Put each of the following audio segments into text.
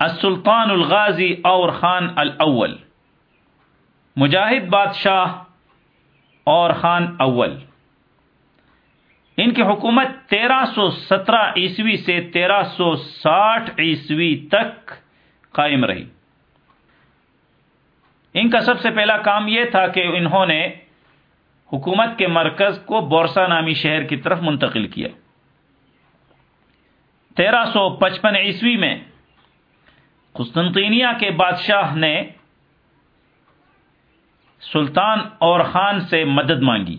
السلطان الغازی اور خان الاول۔ مجاہد بادشاہ اور خان اول۔ ان کی حکومت تیرہ سو سترہ عیسوی سے تیرہ سو ساٹھ عیسوی تک قائم رہی۔ ان کا سب سے پہلا کام یہ تھا کہ انہوں نے حکومت کے مرکز کو بورسا نامی شہر کی طرف منتقل کیا۔ تیرہ سو پچپن عیسوی میں قسطنطینیہ کے بادشاہ نے سلطان اور خان سے مدد مانگی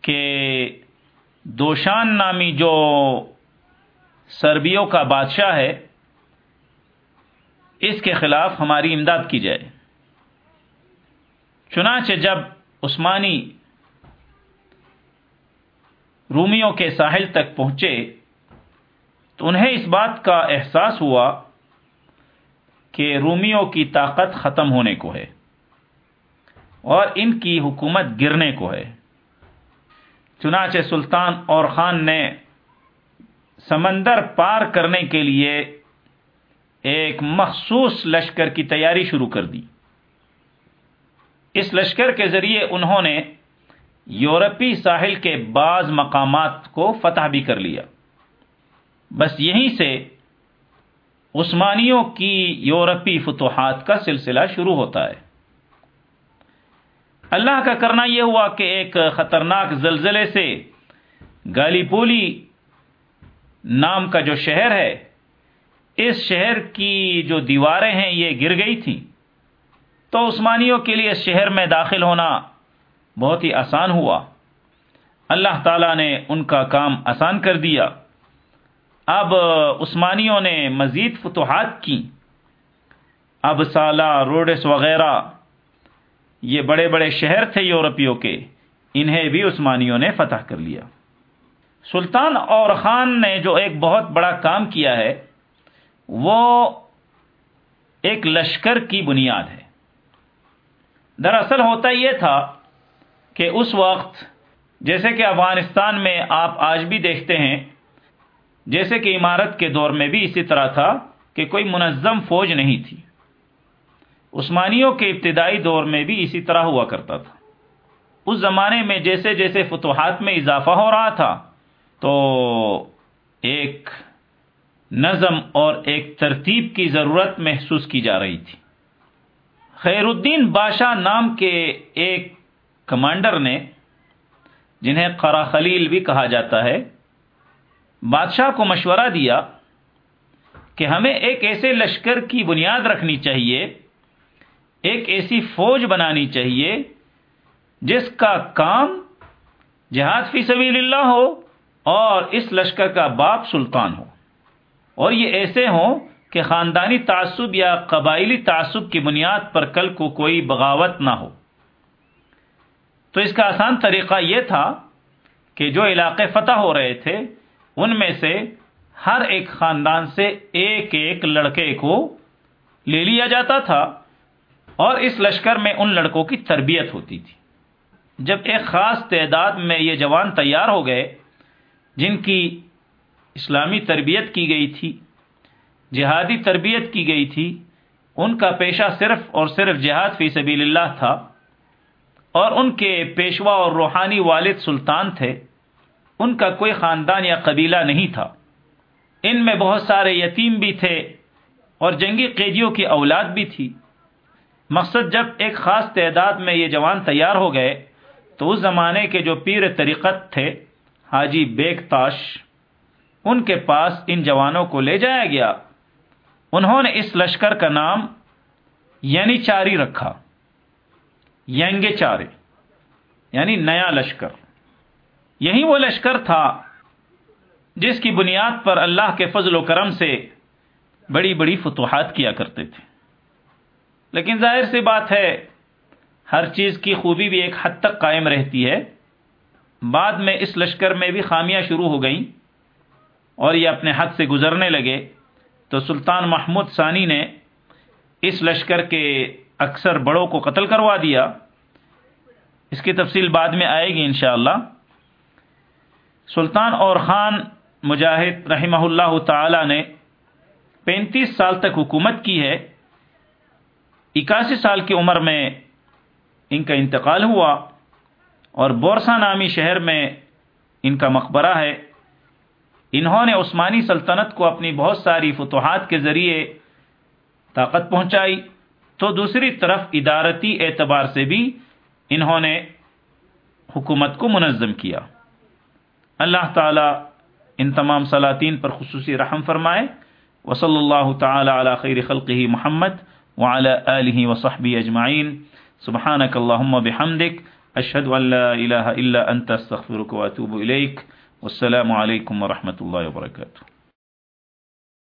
کہ دوشان نامی جو سربیوں کا بادشاہ ہے، اس کے خلاف ہماری امداد کی جائے۔ چنانچہ جب عثمانی رومیوں کے ساحل تک پہنچے، تو انہیں اس بات کا احساس ہوا کہ رومیوں کی طاقت ختم ہونے کو ہے اور ان کی حکومت گرنے کو ہے۔ چنانچہ سلطان اور خان نے سمندر پار کرنے کے لیے ایک مخصوص لشکر کی تیاری شروع کر دی۔ اس لشکر کے ذریعے انہوں نے یورپی ساحل کے بعض مقامات کو فتح بھی کر لیا۔ بس یہیں سے عثمانیوں کی یورپی فتوحات کا سلسلہ شروع ہوتا ہے۔ اللہ کا کرنا یہ ہوا کہ ایک خطرناک زلزلے سے گالی پولی نام کا جو شہر ہے، اس شہر کی جو دیواریں ہیں، یہ گر گئی تھیں۔ تو عثمانیوں کے لیے اس شہر میں داخل ہونا بہت ہی آسان ہوا۔ اللہ تعالیٰ نے ان کا کام آسان کر دیا۔ اب عثمانیوں نے مزید فتوحات کی۔ اب سالہ روڈس وغیرہ، یہ بڑے بڑے شہر تھے یورپیوں کے، انہیں بھی عثمانیوں نے فتح کر لیا۔ سلطان اور خان نے جو ایک بہت بڑا کام کیا ہے، وہ ایک لشکر کی بنیاد ہے۔ دراصل ہوتا یہ تھا کہ اس وقت، جیسے کہ افغانستان میں آپ آج بھی دیکھتے ہیں جیسے کہ عمارت کے دور میں بھی اسی طرح تھا کہ کوئی منظم فوج نہیں تھی۔ عثمانیوں کے ابتدائی دور میں بھی اسی طرح ہوا کرتا تھا۔ اس زمانے میں جیسے جیسے فتوحات میں اضافہ ہو رہا تھا، تو ایک نظم اور ایک ترتیب کی ضرورت محسوس کی جا رہی تھی۔ خیر الدین بادشاہ نام کے ایک کمانڈر نے، جنہیں قرا خلیل بھی کہا جاتا ہے بادشاہ کو مشورہ دیا کہ ہمیں ایک ایسے لشکر کی بنیاد رکھنی چاہیے، ایک ایسی فوج بنانی چاہیے جس کا کام جہاد فی سبیل اللہ ہو اور اس لشکر کا باپ سلطان ہو۔ اور یہ ایسے ہوں کہ خاندانی تعصب یا قبائلی تعصب کی بنیاد پر کل کو کوئی بغاوت نہ ہو۔ تو اس کا آسان طریقہ یہ تھا کہ جو علاقے فتح ہو رہے تھے ان میں سے ہر ایک خاندان سے ایک ایک لڑکے کو لے لیا جاتا تھا اور اس لشکر میں ان لڑکوں کی تربیت ہوتی تھی۔ جب ایک خاص تعداد میں یہ جوان تیار ہو گئے، جن کی اسلامی تربیت کی گئی تھی، جہادی تربیت کی گئی تھی، ان کا پیشہ صرف اور صرف جہاد فی سبیل اللہ تھا اور ان کے پیشوا اور روحانی والد سلطان تھے۔ ان کا کوئی خاندان یا قبیلہ نہیں تھا۔ ان میں بہت سارے یتیم بھی تھے اور جنگی قیدیوں کی اولاد بھی تھی۔ مقصد جب ایک خاص تعداد میں یہ جوان تیار ہو گئے، تو اس زمانے کے جو پیر طریقت تھے، حاجی بیگ تاش، ان کے پاس ان جوانوں کو لے جایا گیا۔ انہوں نے اس لشکر کا نام یعنی چاری رکھا۔ ینگ چارے یعنی نیا لشکر۔ یہی وہ لشکر تھا جس کی بنیاد پر اللہ کے فضل و کرم سے بڑی بڑی فتوحات کیا کرتے تھے۔ لیکن ظاہر سی بات ہے، ہر چیز کی خوبی بھی ایک حد تک قائم رہتی ہے۔ بعد میں اس لشکر میں بھی خامیاں شروع ہو گئیں اور یہ اپنے حد سے گزرنے لگے۔ تو سلطان محمود ثانی نے اس لشکر کے اکثر بڑوں کو قتل کروا دیا۔ اس کی تفصیل بعد میں آئے گی انشاءاللہ۔ سلطان اور خان مجاہد رحمہ اللہ تعالی نے پینتیس سال تک حکومت کی ہے۔ اکاسی سال کی عمر میں ان کا انتقال ہوا اور بورسا نامی شہر میں ان کا مقبرہ ہے۔ انہوں نے عثمانی سلطنت کو اپنی بہت ساری فتوحات کے ذریعے طاقت پہنچائی۔ تو دوسری طرف ادارتی اعتبار سے بھی انہوں نے حکومت کو منظم کیا۔ اللہ تعالی ان تمام سلاطین پر خصوصی رحم فرمائے۔ وصلی اللہ تعالی علی خیر خلقہ محمد وعلى آله وصحبه اجمعین۔ سبحانك اللهم بحمدك اشهد ان لا اله الا انت استغفرك واتوب اليك والسلام عليكم ورحمة الله وبركاته